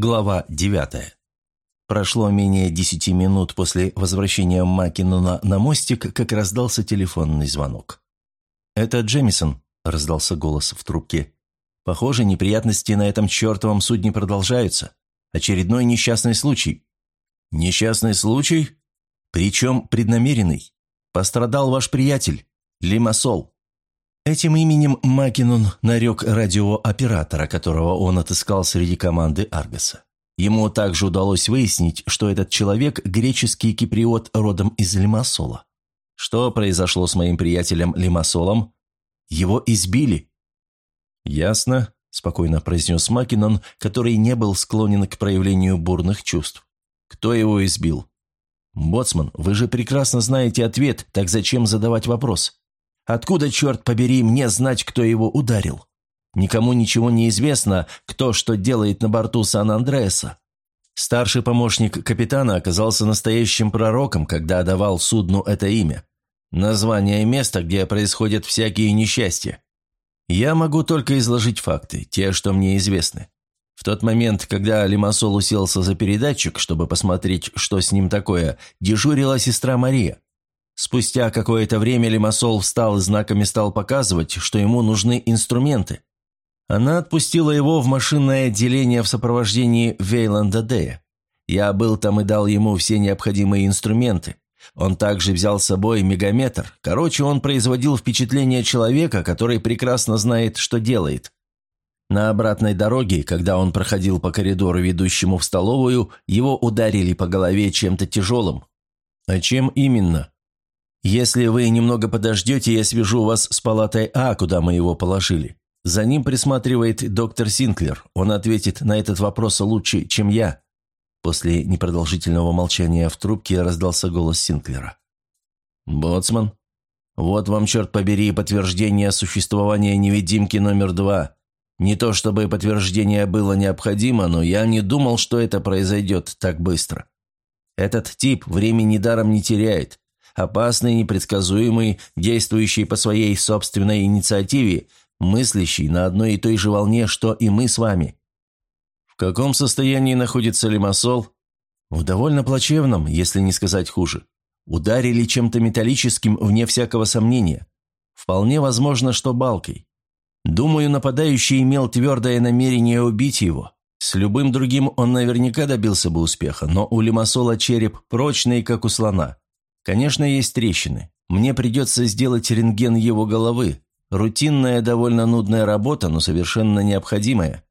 Глава 9. Прошло менее десяти минут после возвращения Макинона на мостик, как раздался телефонный звонок. «Это Джемисон», — раздался голос в трубке. «Похоже, неприятности на этом чертовом судне продолжаются. Очередной несчастный случай». «Несчастный случай? Причем преднамеренный. Пострадал ваш приятель, Лимассол». Этим именем Макинон нарек радиооператора, которого он отыскал среди команды Аргаса. Ему также удалось выяснить, что этот человек – греческий киприот родом из Лимассола. Что произошло с моим приятелем Лимассолом? Его избили. «Ясно», – спокойно произнес Макинон, который не был склонен к проявлению бурных чувств. «Кто его избил?» «Боцман, вы же прекрасно знаете ответ, так зачем задавать вопрос?» Откуда, черт побери, мне знать, кто его ударил? Никому ничего не известно, кто что делает на борту Сан-Андреаса. Старший помощник капитана оказался настоящим пророком, когда давал судну это имя. Название места, где происходят всякие несчастья. Я могу только изложить факты, те, что мне известны. В тот момент, когда Лимассол уселся за передатчик, чтобы посмотреть, что с ним такое, дежурила сестра Мария. Спустя какое-то время Лимассол встал и знаками стал показывать, что ему нужны инструменты. Она отпустила его в машинное отделение в сопровождении Вейланда Дея. Я был там и дал ему все необходимые инструменты. Он также взял с собой мегаметр. Короче, он производил впечатление человека, который прекрасно знает, что делает. На обратной дороге, когда он проходил по коридору, ведущему в столовую, его ударили по голове чем-то тяжелым. А чем именно? Если вы немного подождете, я свяжу вас с палатой А, куда мы его положили. За ним присматривает доктор Синклер. Он ответит на этот вопрос лучше, чем я». После непродолжительного молчания в трубке раздался голос Синклера. «Боцман, вот вам, черт побери, подтверждение существования невидимки номер два. Не то чтобы подтверждение было необходимо, но я не думал, что это произойдет так быстро. Этот тип времени даром не теряет опасный, непредсказуемый, действующий по своей собственной инициативе, мыслящий на одной и той же волне, что и мы с вами. В каком состоянии находится Лимассол? В довольно плачевном, если не сказать хуже. Ударили чем-то металлическим, вне всякого сомнения. Вполне возможно, что балкой. Думаю, нападающий имел твердое намерение убить его. С любым другим он наверняка добился бы успеха, но у Лимассола череп прочный, как у слона. Конечно, есть трещины. Мне придется сделать рентген его головы. Рутинная, довольно нудная работа, но совершенно необходимая.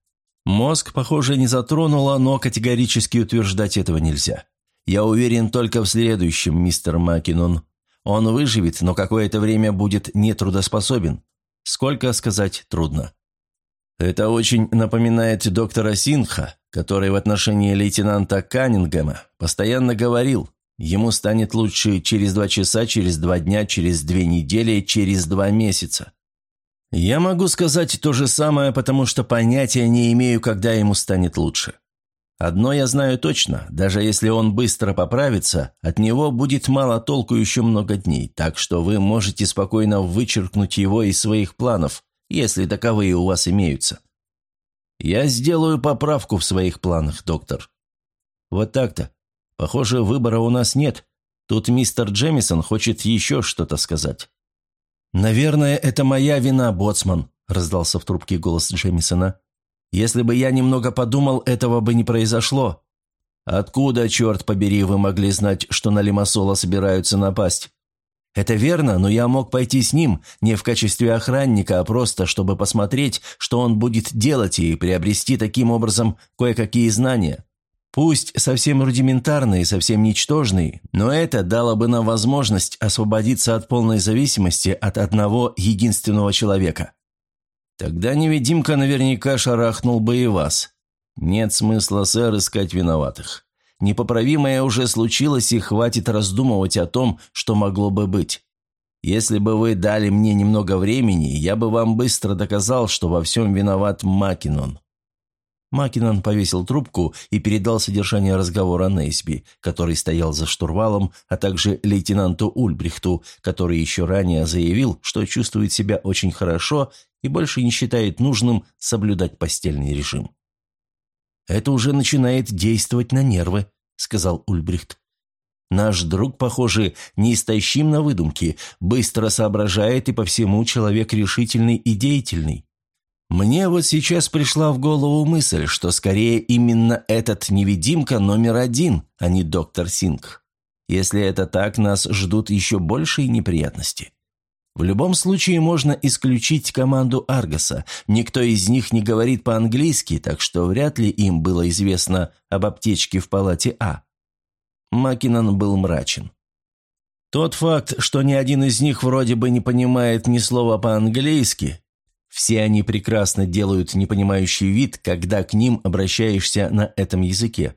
Мозг, похоже, не затронула, но категорически утверждать этого нельзя. Я уверен только в следующем, мистер Макинон. Он выживет, но какое-то время будет нетрудоспособен. Сколько сказать трудно. Это очень напоминает доктора Синха, который в отношении лейтенанта Каннингема постоянно говорил, Ему станет лучше через два часа, через два дня, через две недели, через два месяца. Я могу сказать то же самое, потому что понятия не имею, когда ему станет лучше. Одно я знаю точно, даже если он быстро поправится, от него будет мало толку еще много дней, так что вы можете спокойно вычеркнуть его из своих планов, если таковые у вас имеются. Я сделаю поправку в своих планах, доктор. Вот так-то. Похоже, выбора у нас нет. Тут мистер Джемисон хочет еще что-то сказать». «Наверное, это моя вина, боцман», – раздался в трубке голос Джемисона. «Если бы я немного подумал, этого бы не произошло». «Откуда, черт побери, вы могли знать, что на Лимассола собираются напасть?» «Это верно, но я мог пойти с ним, не в качестве охранника, а просто, чтобы посмотреть, что он будет делать и приобрести таким образом кое-какие знания. Пусть совсем рудиментарный, совсем ничтожный, но это дало бы нам возможность освободиться от полной зависимости от одного единственного человека. Тогда невидимка наверняка шарахнул бы и вас. Нет смысла, сэр, искать виноватых. Непоправимое уже случилось, и хватит раздумывать о том, что могло бы быть. Если бы вы дали мне немного времени, я бы вам быстро доказал, что во всем виноват Макинон. Макинон повесил трубку и передал содержание разговора Нейсби, который стоял за штурвалом, а также лейтенанту Ульбрихту, который еще ранее заявил, что чувствует себя очень хорошо и больше не считает нужным соблюдать постельный режим. Это уже начинает действовать на нервы», — сказал Ульбрихт. «Наш друг, похоже, неистощим на выдумки, быстро соображает и по всему человек решительный и деятельный. Мне вот сейчас пришла в голову мысль, что скорее именно этот невидимка номер один, а не доктор Синг. Если это так, нас ждут еще большие неприятности. В любом случае можно исключить команду Аргоса. Никто из них не говорит по-английски, так что вряд ли им было известно об аптечке в палате А. Макинон был мрачен. Тот факт, что ни один из них вроде бы не понимает ни слова по-английски, все они прекрасно делают непонимающий вид, когда к ним обращаешься на этом языке.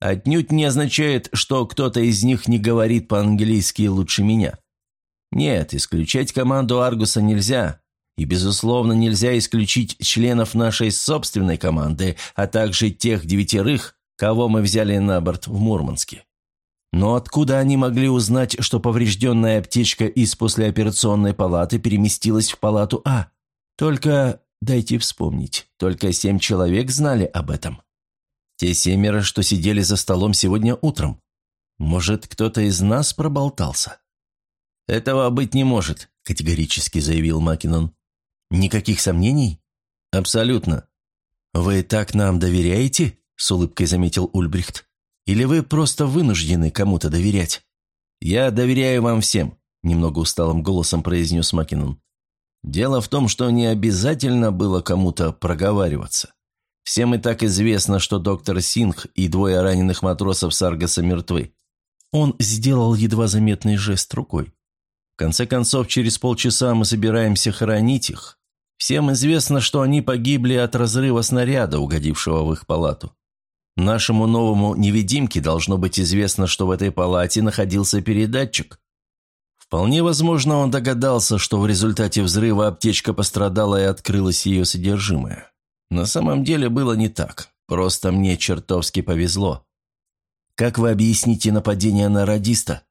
Отнюдь не означает, что кто-то из них не говорит по-английски лучше меня. Нет, исключать команду Аргуса нельзя. И, безусловно, нельзя исключить членов нашей собственной команды, а также тех девятерых, кого мы взяли на борт в Мурманске. Но откуда они могли узнать, что поврежденная аптечка из послеоперационной палаты переместилась в палату А? Только, дайте вспомнить, только семь человек знали об этом. Те семеро, что сидели за столом сегодня утром. Может, кто-то из нас проболтался? «Этого быть не может», – категорически заявил Макинон. «Никаких сомнений?» «Абсолютно». «Вы так нам доверяете?» – с улыбкой заметил Ульбрихт. «Или вы просто вынуждены кому-то доверять?» «Я доверяю вам всем», – немного усталым голосом произнес Макинон. «Дело в том, что не обязательно было кому-то проговариваться. Всем и так известно, что доктор Сингх и двое раненых матросов Саргаса мертвы». Он сделал едва заметный жест рукой. В конце концов, через полчаса мы собираемся хоронить их. Всем известно, что они погибли от разрыва снаряда, угодившего в их палату. Нашему новому невидимке должно быть известно, что в этой палате находился передатчик. Вполне возможно, он догадался, что в результате взрыва аптечка пострадала и открылось ее содержимое. На самом деле было не так. Просто мне чертовски повезло. Как вы объясните нападение на радиста?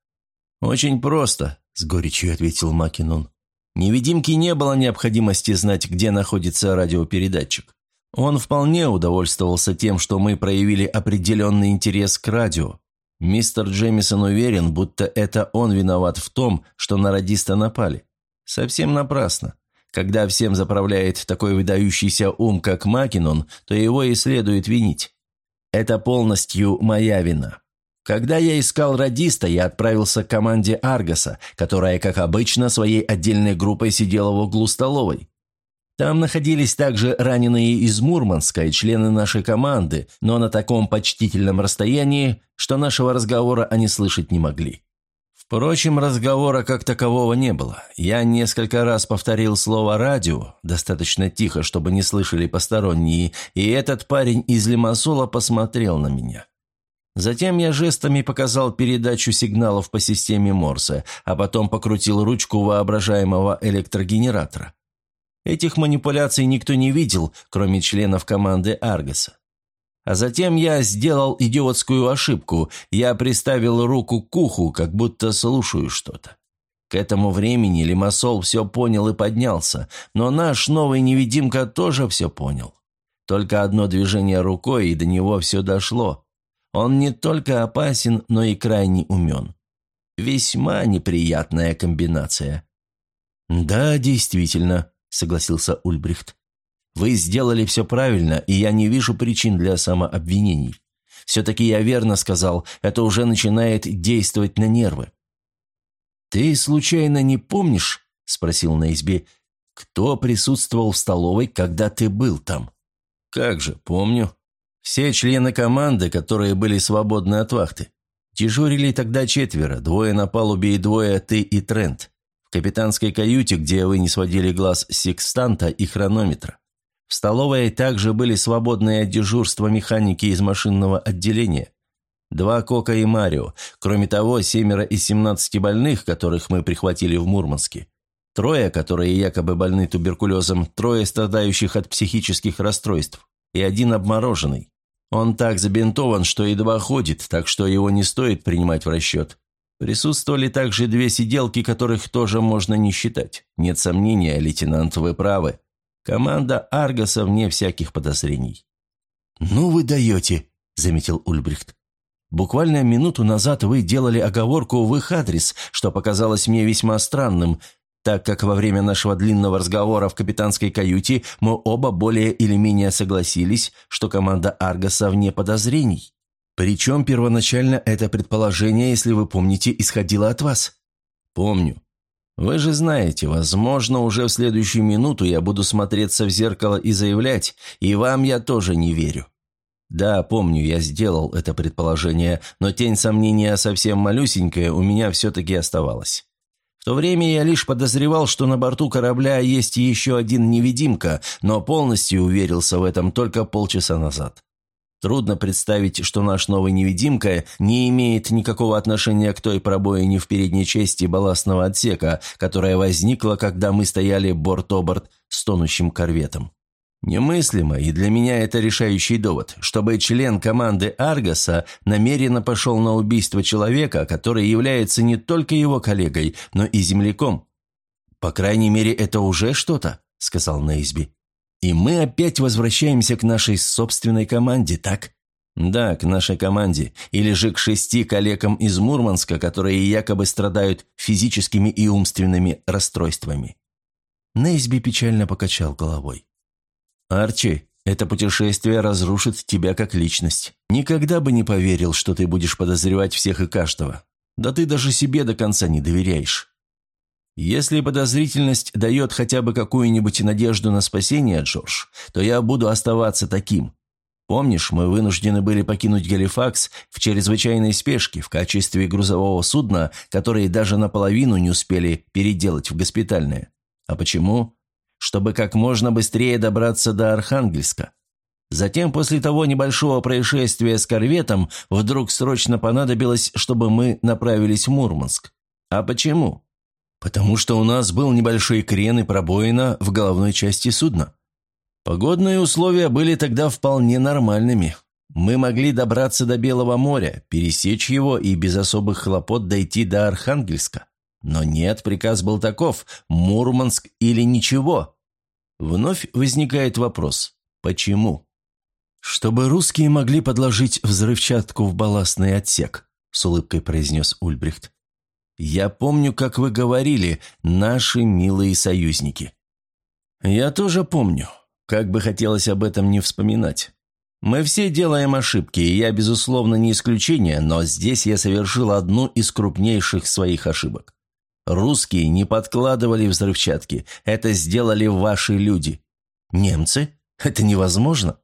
Очень просто. – с горечью ответил Макинон. «Невидимки не было необходимости знать, где находится радиопередатчик. Он вполне удовольствовался тем, что мы проявили определенный интерес к радио. Мистер Джемисон уверен, будто это он виноват в том, что на радиста напали. Совсем напрасно. Когда всем заправляет такой выдающийся ум, как Макинон, то его и следует винить. Это полностью моя вина. Когда я искал радиста, я отправился к команде Аргоса, которая, как обычно, своей отдельной группой сидела в углу столовой. Там находились также раненые из Мурманска и члены нашей команды, но на таком почтительном расстоянии, что нашего разговора они слышать не могли. Впрочем, разговора как такового не было. Я несколько раз повторил слово «радио», достаточно тихо, чтобы не слышали посторонние, и этот парень из Лимассола посмотрел на меня. Затем я жестами показал передачу сигналов по системе Морсе, а потом покрутил ручку воображаемого электрогенератора. Этих манипуляций никто не видел, кроме членов команды Аргаса. А затем я сделал идиотскую ошибку. Я приставил руку к уху, как будто слушаю что-то. К этому времени Лимассол все понял и поднялся, но наш новый невидимка тоже все понял. Только одно движение рукой, и до него все дошло. Он не только опасен, но и крайне умен. Весьма неприятная комбинация. «Да, действительно», — согласился Ульбрихт. «Вы сделали все правильно, и я не вижу причин для самообвинений. Все-таки я верно сказал, это уже начинает действовать на нервы». «Ты случайно не помнишь?» — спросил на избе. «Кто присутствовал в столовой, когда ты был там?» «Как же, помню», все члены команды, которые были свободны от вахты. Дежурили тогда четверо, двое на палубе и двое ты и Трент. Капитанской каюте, где вы не сводили глаз секстанта и хронометра. В столовой также были свободные от дежурства механики из машинного отделения. Два Кока и Марио. Кроме того, семеро из семнадцати больных, которых мы прихватили в Мурманске. Трое, которые якобы больны туберкулезом, трое страдающих от психических расстройств и один обмороженный. Он так забинтован, что едва ходит, так что его не стоит принимать в расчет. Присутствовали также две сиделки, которых тоже можно не считать. Нет сомнения, лейтенант, вы правы. Команда Аргоса вне всяких подозрений. «Ну вы даете», — заметил Ульбрихт. «Буквально минуту назад вы делали оговорку в их адрес, что показалось мне весьма странным, так как во время нашего длинного разговора в капитанской каюте мы оба более или менее согласились, что команда Аргоса вне подозрений. Причем первоначально это предположение, если вы помните, исходило от вас. Помню. Вы же знаете, возможно, уже в следующую минуту я буду смотреться в зеркало и заявлять, и вам я тоже не верю. Да, помню, я сделал это предположение, но тень сомнения совсем малюсенькая у меня все-таки оставалась. В то время я лишь подозревал, что на борту корабля есть еще один невидимка, но полностью уверился в этом только полчаса назад. Трудно представить, что наш новый невидимка не имеет никакого отношения к той пробоине в передней части балластного отсека, которая возникла, когда мы стояли борт-оборт с тонущим корветом. Немыслимо, и для меня это решающий довод, чтобы член команды Аргаса намеренно пошел на убийство человека, который является не только его коллегой, но и земляком. «По крайней мере, это уже что-то», — сказал Нейсби. «И мы опять возвращаемся к нашей собственной команде, так?» «Да, к нашей команде, или же к шести коллегам из Мурманска, которые якобы страдают физическими и умственными расстройствами». Нейсби печально покачал головой. «Арчи, это путешествие разрушит тебя как личность. Никогда бы не поверил, что ты будешь подозревать всех и каждого. Да ты даже себе до конца не доверяешь. Если подозрительность дает хотя бы какую-нибудь надежду на спасение, Джордж, то я буду оставаться таким. Помнишь, мы вынуждены были покинуть Галифакс в чрезвычайной спешке в качестве грузового судна, которые даже наполовину не успели переделать в госпитальное. А почему? чтобы как можно быстрее добраться до Архангельска. Затем, после того небольшого происшествия с корветом, вдруг срочно понадобилось, чтобы мы направились в Мурманск. А почему? Потому что у нас был небольшой крен и пробоина в головной части судна. Погодные условия были тогда вполне нормальными. Мы могли добраться до Белого моря, пересечь его и без особых хлопот дойти до Архангельска. Но нет, приказ был таков – Мурманск или ничего. Вновь возникает вопрос – почему? «Чтобы русские могли подложить взрывчатку в балластный отсек», – с улыбкой произнес Ульбрихт. «Я помню, как вы говорили, наши милые союзники». «Я тоже помню. Как бы хотелось об этом не вспоминать. Мы все делаем ошибки, и я, безусловно, не исключение, но здесь я совершил одну из крупнейших своих ошибок. Русские не подкладывали взрывчатки. Это сделали ваши люди. Немцы? Это невозможно.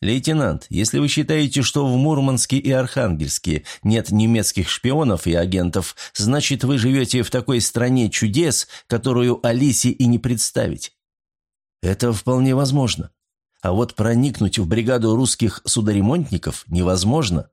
«Лейтенант, если вы считаете, что в Мурманске и Архангельске нет немецких шпионов и агентов, значит, вы живете в такой стране чудес, которую Алисе и не представить». «Это вполне возможно. А вот проникнуть в бригаду русских судоремонтников невозможно».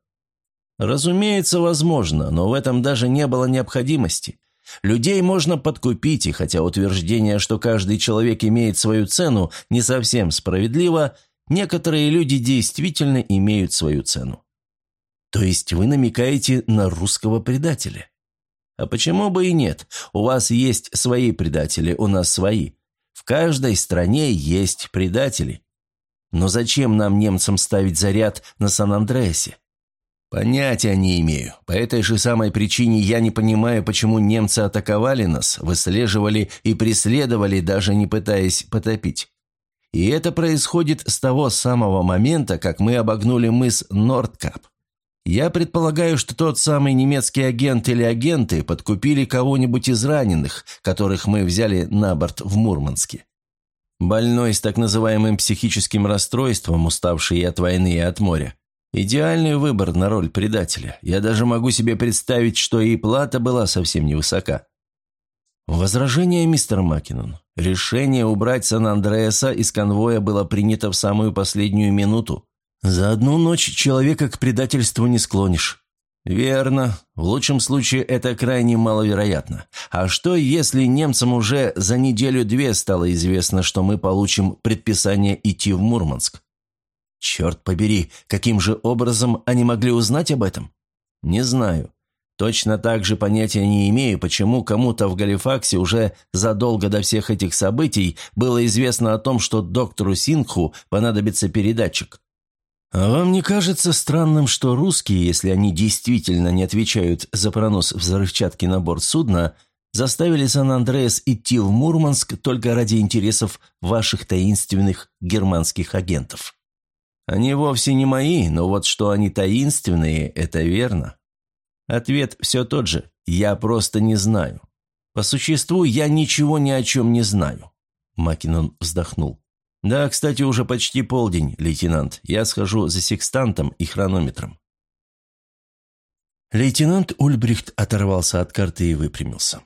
«Разумеется, возможно, но в этом даже не было необходимости. Людей можно подкупить, и хотя утверждение, что каждый человек имеет свою цену, не совсем справедливо, некоторые люди действительно имеют свою цену. То есть вы намекаете на русского предателя? А почему бы и нет? У вас есть свои предатели, у нас свои. В каждой стране есть предатели. Но зачем нам, немцам, ставить заряд на Сан-Андреасе? «Понятия не имею. По этой же самой причине я не понимаю, почему немцы атаковали нас, выслеживали и преследовали, даже не пытаясь потопить. И это происходит с того самого момента, как мы обогнули мыс Нордкап. Я предполагаю, что тот самый немецкий агент или агенты подкупили кого-нибудь из раненых, которых мы взяли на борт в Мурманске. Больной с так называемым психическим расстройством, уставший от войны и от моря. Идеальный выбор на роль предателя. Я даже могу себе представить, что и плата была совсем невысока. Возражение, мистер Маккинон. Решение убрать Сан-Андреаса из конвоя было принято в самую последнюю минуту. За одну ночь человека к предательству не склонишь. Верно. В лучшем случае это крайне маловероятно. А что, если немцам уже за неделю-две стало известно, что мы получим предписание идти в Мурманск? Черт побери, каким же образом они могли узнать об этом? Не знаю. Точно так же понятия не имею, почему кому-то в Галифаксе уже задолго до всех этих событий было известно о том, что доктору Сингху понадобится передатчик. «А вам не кажется странным, что русские, если они действительно не отвечают за пронос взрывчатки на борт судна, заставили Сан-Андреас идти в Мурманск только ради интересов ваших таинственных германских агентов? Они вовсе не мои, но вот что они таинственные, это верно. Ответ все тот же «я просто не знаю». По существу я ничего ни о чем не знаю. Макинон вздохнул. «Да, кстати, уже почти полдень, лейтенант. Я схожу за секстантом и хронометром». Лейтенант Ульбрихт оторвался от карты и выпрямился.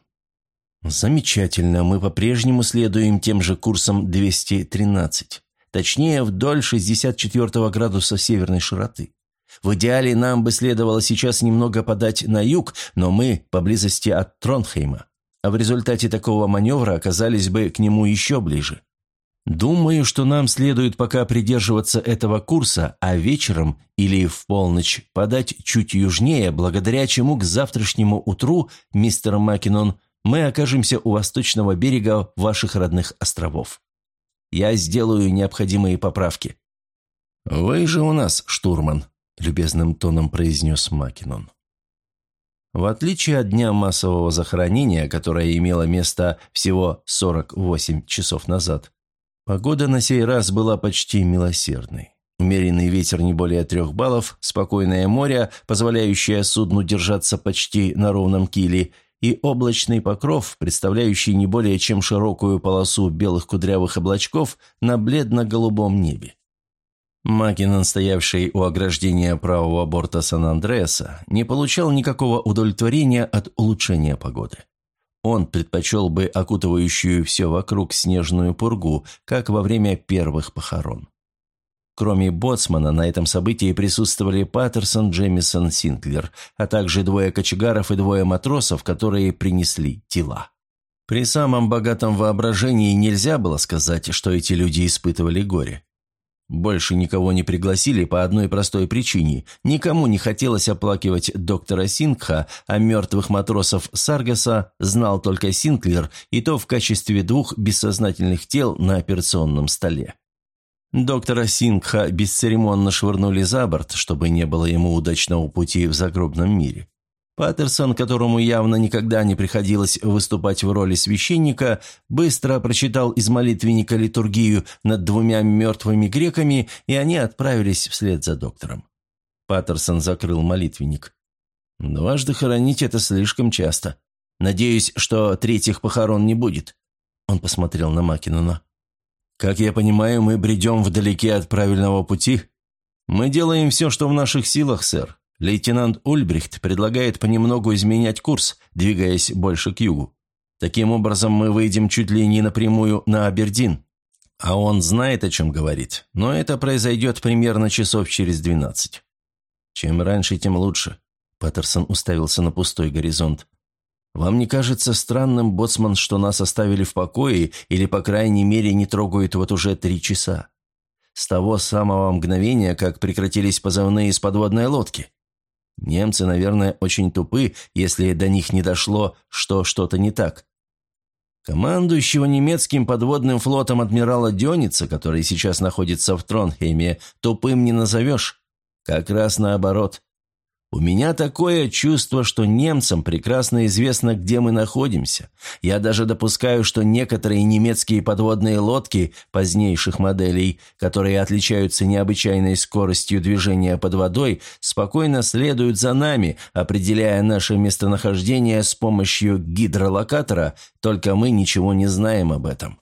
«Замечательно. Мы по-прежнему следуем тем же курсом 213. Точнее, вдоль 64 градуса северной широты. В идеале нам бы следовало сейчас немного подать на юг, но мы поблизости от Тронхейма. А в результате такого маневра оказались бы к нему еще ближе. Думаю, что нам следует пока придерживаться этого курса, а вечером или в полночь подать чуть южнее, благодаря чему к завтрашнему утру, мистер Макинон, мы окажемся у восточного берега ваших родных островов. Я сделаю необходимые поправки». «Вы же у нас штурман», – любезным тоном произнес Макинон. В отличие от дня массового захоронения, которое имело место всего 48 часов назад, Погода на сей раз была почти милосердной. Умеренный ветер не более трех баллов, спокойное море, позволяющее судну держаться почти на ровном киле, и облачный покров, представляющий не более чем широкую полосу белых кудрявых облачков на бледно-голубом небе. Макинон, стоявший у ограждения правого борта Сан-Андреаса, не получал никакого удовлетворения от улучшения погоды. Он предпочел бы окутывающую все вокруг снежную пургу, как во время первых похорон. Кроме боцмана, на этом событии присутствовали Паттерсон, Джемисон, Синклер, а также двое кочегаров и двое матросов, которые принесли тела. При самом богатом воображении нельзя было сказать, что эти люди испытывали горе. Больше никого не пригласили по одной простой причине. Никому не хотелось оплакивать доктора Сингха, а мертвых матросов Саргаса знал только Синклер, и то в качестве двух бессознательных тел на операционном столе. Доктора Сингха бесцеремонно швырнули за борт, чтобы не было ему удачного пути в загробном мире. Паттерсон, которому явно никогда не приходилось выступать в роли священника, быстро прочитал из молитвенника литургию над двумя мертвыми греками, и они отправились вслед за доктором. Паттерсон закрыл молитвенник. «Дважды хоронить это слишком часто. Надеюсь, что третьих похорон не будет». Он посмотрел на Макинона. «Как я понимаю, мы бредем вдалеке от правильного пути?» «Мы делаем все, что в наших силах, сэр. Лейтенант Ульбрихт предлагает понемногу изменять курс, двигаясь больше к югу. Таким образом, мы выйдем чуть ли не напрямую на Абердин. А он знает, о чем говорит, но это произойдет примерно часов через двенадцать. Чем раньше, тем лучше. Паттерсон уставился на пустой горизонт. «Вам не кажется странным, боцман, что нас оставили в покое или, по крайней мере, не трогают вот уже три часа? С того самого мгновения, как прекратились позывные из подводной лодки?» Немцы, наверное, очень тупы, если до них не дошло, что что-то не так. Командующего немецким подводным флотом адмирала Дёница, который сейчас находится в Тронхейме, тупым не назовешь. Как раз наоборот. У меня такое чувство, что немцам прекрасно известно, где мы находимся. Я даже допускаю, что некоторые немецкие подводные лодки позднейших моделей, которые отличаются необычайной скоростью движения под водой, спокойно следуют за нами, определяя наше местонахождение с помощью гидролокатора, только мы ничего не знаем об этом.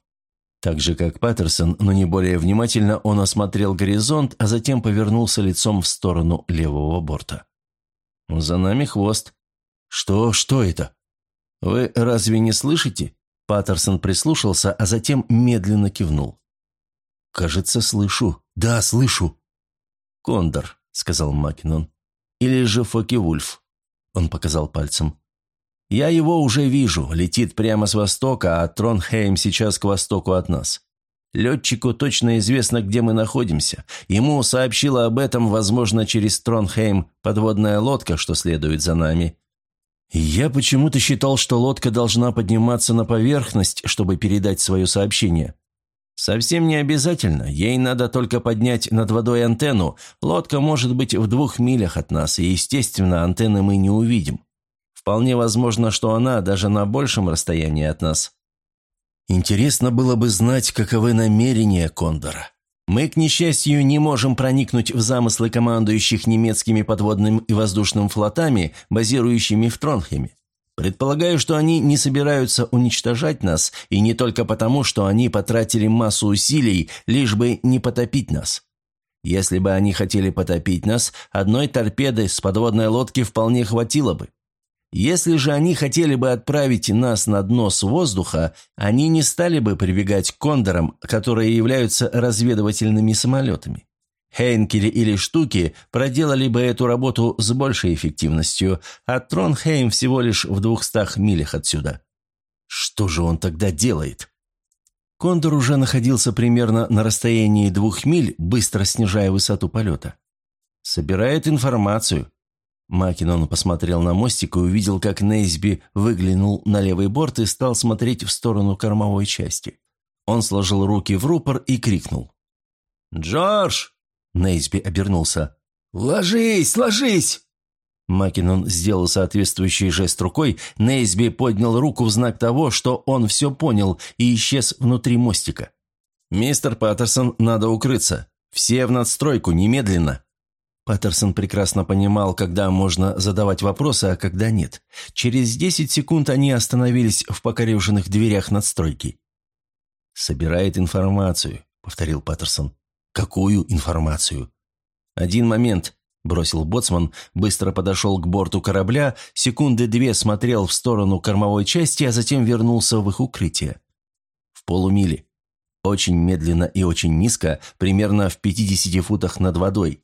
Так же, как Паттерсон, но не более внимательно, он осмотрел горизонт, а затем повернулся лицом в сторону левого борта. «За нами хвост». «Что? Что это?» «Вы разве не слышите?» Паттерсон прислушался, а затем медленно кивнул. «Кажется, слышу. Да, слышу». «Кондор», — сказал Макинон. «Или же Фоки-Вульф», — он показал пальцем. «Я его уже вижу. Летит прямо с востока, а Тронхейм сейчас к востоку от нас. Летчику точно известно, где мы находимся. Ему сообщила об этом, возможно, через Тронхейм, подводная лодка, что следует за нами. Я почему-то считал, что лодка должна подниматься на поверхность, чтобы передать свое сообщение. «Совсем не обязательно. Ей надо только поднять над водой антенну. Лодка может быть в двух милях от нас, и, естественно, антенны мы не увидим. Вполне возможно, что она даже на большем расстоянии от нас». «Интересно было бы знать, каковы намерения Кондора. Мы, к несчастью, не можем проникнуть в замыслы командующих немецкими подводным и воздушным флотами, базирующими в Тронхеме. Предполагаю, что они не собираются уничтожать нас, и не только потому, что они потратили массу усилий, лишь бы не потопить нас. Если бы они хотели потопить нас, одной торпеды с подводной лодки вполне хватило бы. Если же они хотели бы отправить нас на дно с воздуха, они не стали бы прибегать к кондорам, которые являются разведывательными самолетами. Хейнкели или Штуки проделали бы эту работу с большей эффективностью, а Тронхейм всего лишь в двухстах милях отсюда. Что же он тогда делает? Кондор уже находился примерно на расстоянии двух миль, быстро снижая высоту полета. «Собирает информацию». Макинон посмотрел на мостик и увидел, как Нейсби выглянул на левый борт и стал смотреть в сторону кормовой части. Он сложил руки в рупор и крикнул. «Джордж!» Нейсби обернулся. «Ложись, ложись!» Макинон сделал соответствующий жест рукой, Нейсби поднял руку в знак того, что он все понял и исчез внутри мостика. «Мистер Паттерсон, надо укрыться. Все в надстройку, немедленно!» Паттерсон прекрасно понимал, когда можно задавать вопросы, а когда нет. Через десять секунд они остановились в покореженных дверях надстройки. «Собирает информацию», — повторил Паттерсон. «Какую информацию?» «Один момент», – бросил боцман, быстро подошел к борту корабля, секунды две смотрел в сторону кормовой части, а затем вернулся в их укрытие. В полумиле. Очень медленно и очень низко, примерно в 50 футах над водой.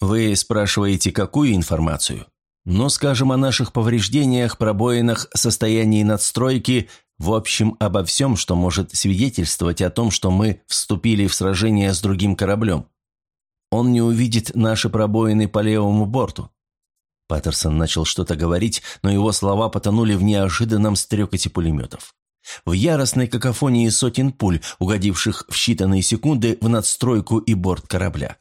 Вы спрашиваете, какую информацию? Ну, скажем, о наших повреждениях, пробоинах, состоянии надстройки, в общем, обо всем, что может свидетельствовать о том, что мы вступили в сражение с другим кораблем. Он не увидит наши пробоины по левому борту». Паттерсон начал что-то говорить, но его слова потонули в неожиданном стрекоте пулеметов. В яростной какофонии сотен пуль, угодивших в считанные секунды в надстройку и борт корабля.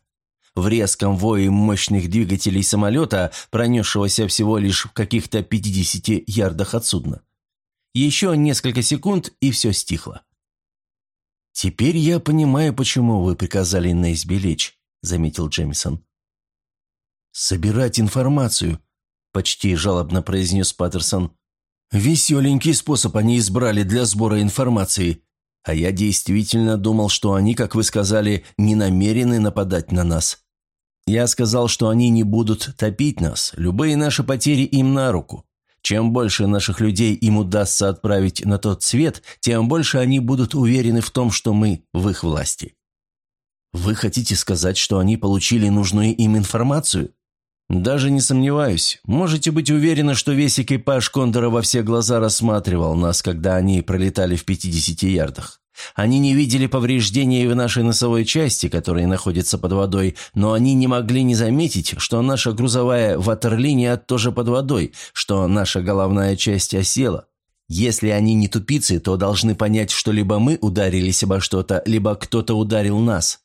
В резком вое мощных двигателей самолета, пронесшегося всего лишь в каких-то 50 ярдах от судна. Еще несколько секунд, и все стихло. «Теперь я понимаю, почему вы приказали Нейсби лечь», — заметил Джемисон. «Собирать информацию», — почти жалобно произнес Паттерсон. «Веселенький способ они избрали для сбора информации. А я действительно думал, что они, как вы сказали, не намерены нападать на нас. Я сказал, что они не будут топить нас, любые наши потери им на руку. Чем больше наших людей им удастся отправить на тот свет, тем больше они будут уверены в том, что мы в их власти. Вы хотите сказать, что они получили нужную им информацию? Даже не сомневаюсь. Можете быть уверены, что весь экипаж Кондора во все глаза рассматривал нас, когда они пролетали в 50 ярдах. Они не видели повреждений в нашей носовой части, которая находится под водой, но они не могли не заметить, что наша грузовая ватерлиния тоже под водой, что наша головная часть осела. Если они не тупицы, то должны понять, что либо мы ударились обо что-то, либо кто-то ударил нас.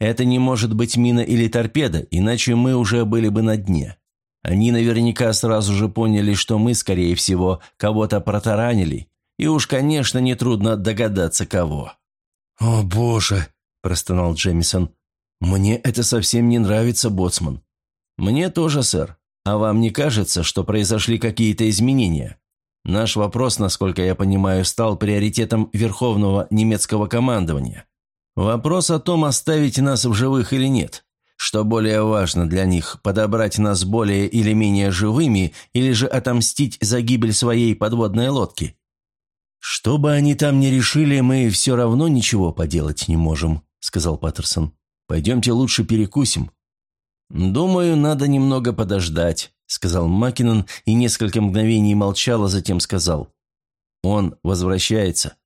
Это не может быть мина или торпеда, иначе мы уже были бы на дне. Они наверняка сразу же поняли, что мы, скорее всего, кого-то протаранили, и уж, конечно, нетрудно догадаться, кого. «О, боже!» – простонал Джемисон. «Мне это совсем не нравится, боцман». «Мне тоже, сэр. А вам не кажется, что произошли какие-то изменения? Наш вопрос, насколько я понимаю, стал приоритетом Верховного немецкого командования. Вопрос о том, оставить нас в живых или нет. Что более важно для них, подобрать нас более или менее живыми или же отомстить за гибель своей подводной лодки?» «Что бы они там ни решили, мы все равно ничего поделать не можем», — сказал Паттерсон. «Пойдемте лучше перекусим». «Думаю, надо немного подождать», — сказал Маккинон и несколько мгновений молчал, а затем сказал. «Он возвращается».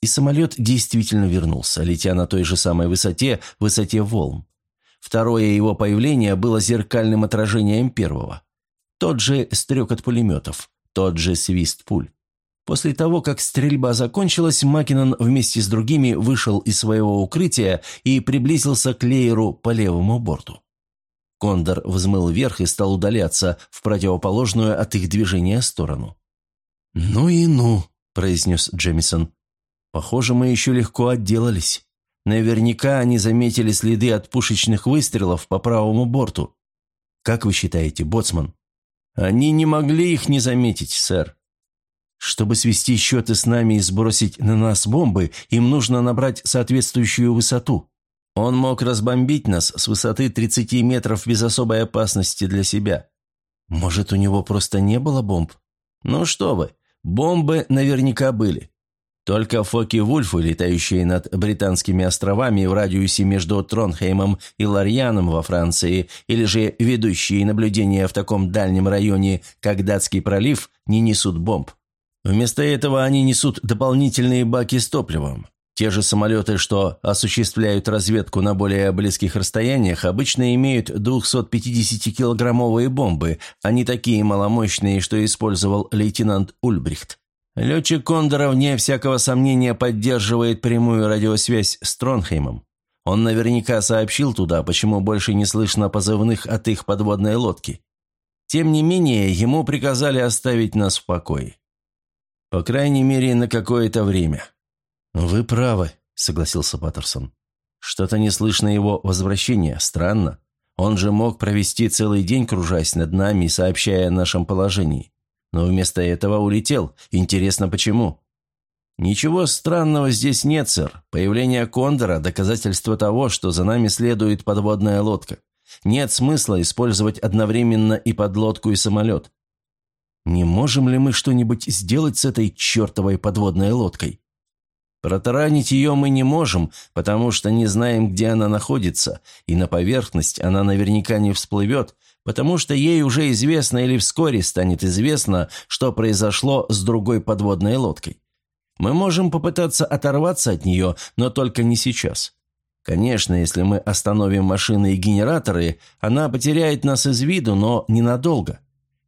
И самолет действительно вернулся, летя на той же самой высоте, высоте волн. Второе его появление было зеркальным отражением первого. Тот же стрек от пулеметов, тот же свист пуль. После того, как стрельба закончилась, Макинон вместе с другими вышел из своего укрытия и приблизился к Лейеру по левому борту. Кондор взмыл вверх и стал удаляться в противоположную от их движения сторону. «Ну и ну», – произнес Джемисон. «Похоже, мы еще легко отделались. Наверняка они заметили следы от пушечных выстрелов по правому борту. Как вы считаете, боцман?» «Они не могли их не заметить, сэр. Чтобы свести счеты с нами и сбросить на нас бомбы, им нужно набрать соответствующую высоту. Он мог разбомбить нас с высоты 30 метров без особой опасности для себя. Может, у него просто не было бомб? Ну что вы, бомбы наверняка были. Только Фоки-Вульфы, летающие над Британскими островами в радиусе между Тронхеймом и Ларьяном во Франции, или же ведущие наблюдения в таком дальнем районе, как Датский пролив, не несут бомб. Вместо этого они несут дополнительные баки с топливом. Те же самолеты, что осуществляют разведку на более близких расстояниях, обычно имеют 250-килограммовые бомбы, не такие маломощные, что использовал лейтенант Ульбрихт. Летчик Кондора, вне всякого сомнения, поддерживает прямую радиосвязь с Тронхеймом. Он наверняка сообщил туда, почему больше не слышно позывных от их подводной лодки. Тем не менее, ему приказали оставить нас в покое. По крайней мере, на какое-то время. «Вы правы», — согласился Паттерсон. «Что-то не слышно его возвращения. Странно. Он же мог провести целый день, кружась над нами сообщая о нашем положении. Но вместо этого улетел. Интересно, почему?» «Ничего странного здесь нет, сэр. Появление Кондора – доказательство того, что за нами следует подводная лодка. Нет смысла использовать одновременно и подлодку, и самолет. Не можем ли мы что-нибудь сделать с этой чертовой подводной лодкой? Протаранить ее мы не можем, потому что не знаем, где она находится, и на поверхность она наверняка не всплывет, потому что ей уже известно или вскоре станет известно, что произошло с другой подводной лодкой. Мы можем попытаться оторваться от нее, но только не сейчас. Конечно, если мы остановим машины и генераторы, она потеряет нас из виду, но ненадолго.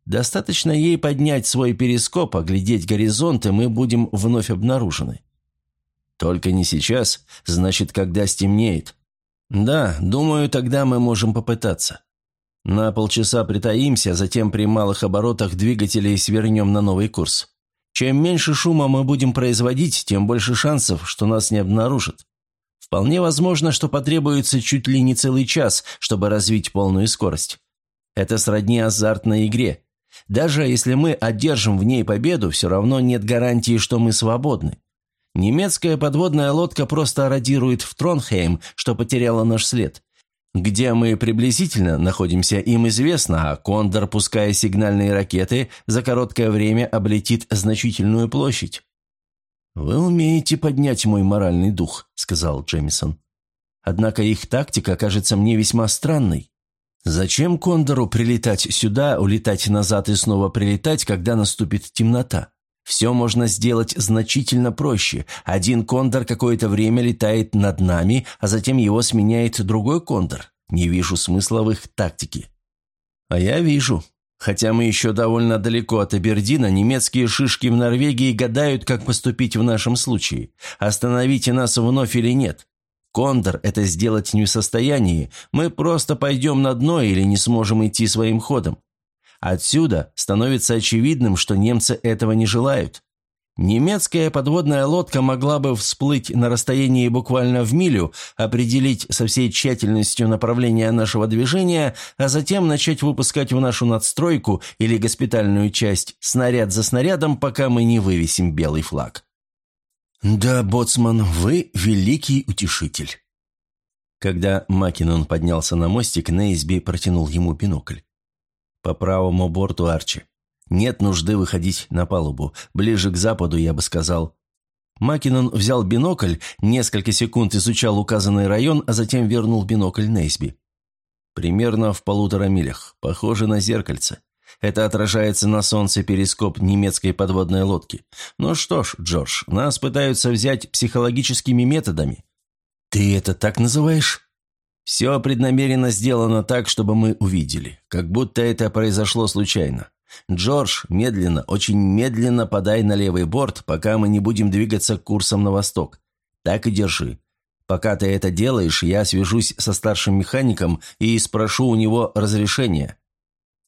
Достаточно ей поднять свой перископ, оглядеть горизонт, и мы будем вновь обнаружены. Только не сейчас, значит, когда стемнеет. Да, думаю, тогда мы можем попытаться. На полчаса притаимся, затем при малых оборотах двигателей свернем на новый курс. Чем меньше шума мы будем производить, тем больше шансов, что нас не обнаружат. Вполне возможно, что потребуется чуть ли не целый час, чтобы развить полную скорость. Это сродни азартной игре. Даже если мы одержим в ней победу, все равно нет гарантии, что мы свободны. Немецкая подводная лодка просто радирует в Тронхейм, что потеряла наш след. Где мы приблизительно находимся, им известно, а Кондор, пуская сигнальные ракеты, за короткое время облетит значительную площадь. «Вы умеете поднять мой моральный дух», — сказал Джемисон. «Однако их тактика кажется мне весьма странной. Зачем Кондору прилетать сюда, улетать назад и снова прилетать, когда наступит темнота? Все можно сделать значительно проще. Один кондор какое-то время летает над нами, а затем его сменяет другой кондор. Не вижу смысла в их тактике. А я вижу. Хотя мы еще довольно далеко от Абердина, немецкие шишки в Норвегии гадают, как поступить в нашем случае. Остановите нас вновь или нет. Кондор это сделать не в состоянии, мы просто пойдем на дно или не сможем идти своим ходом. Отсюда становится очевидным, что немцы этого не желают. Немецкая подводная лодка могла бы всплыть на расстоянии буквально в милю, определить со всей тщательностью направление нашего движения, а затем начать выпускать в нашу надстройку или госпитальную часть снаряд за снарядом, пока мы не вывесим белый флаг. «Да, боцман, вы великий утешитель». Когда Макинон поднялся на мостик, Нейсби протянул ему бинокль. «По правому борту Арчи. Нет нужды выходить на палубу. Ближе к западу, я бы сказал». Макинон взял бинокль, несколько секунд изучал указанный район, а затем вернул бинокль Нейсби. «Примерно в полутора милях. Похоже на зеркальце. Это отражается на солнце перископ немецкой подводной лодки. Ну что ж, Джордж, нас пытаются взять психологическими методами. Ты это так называешь? Все преднамеренно сделано так, чтобы мы увидели. Как будто это произошло случайно. Джордж, медленно, очень медленно подай на левый борт, пока мы не будем двигаться курсом на восток. Так и держи. Пока ты это делаешь, я свяжусь со старшим механиком и спрошу у него разрешения».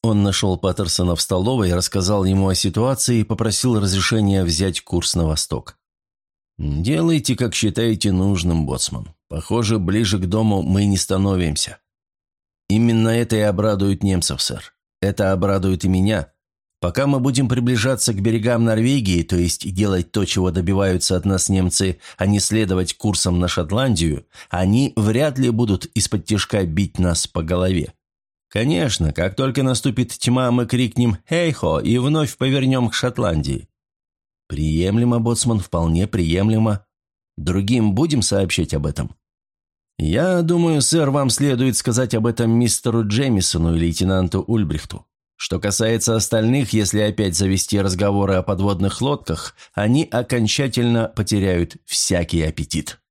Он нашел Паттерсона в столовой, рассказал ему о ситуации и попросил разрешения взять курс на восток. «Делайте, как считаете нужным, боцман. Похоже, ближе к дому мы не становимся». «Именно это и обрадует немцев, сэр. Это обрадует и меня. Пока мы будем приближаться к берегам Норвегии, то есть делать то, чего добиваются от нас немцы, а не следовать курсом на Шотландию, они вряд ли будут из-под тяжка бить нас по голове. Конечно, как только наступит тьма, мы крикнем «Хей-хо!» и вновь повернем к Шотландии. Приемлемо, боцман, вполне приемлемо. Другим будем сообщать об этом? Я думаю, сэр, вам следует сказать об этом мистеру Джемисону и лейтенанту Ульбрихту. Что касается остальных, если опять завести разговоры о подводных лодках, они окончательно потеряют всякий аппетит.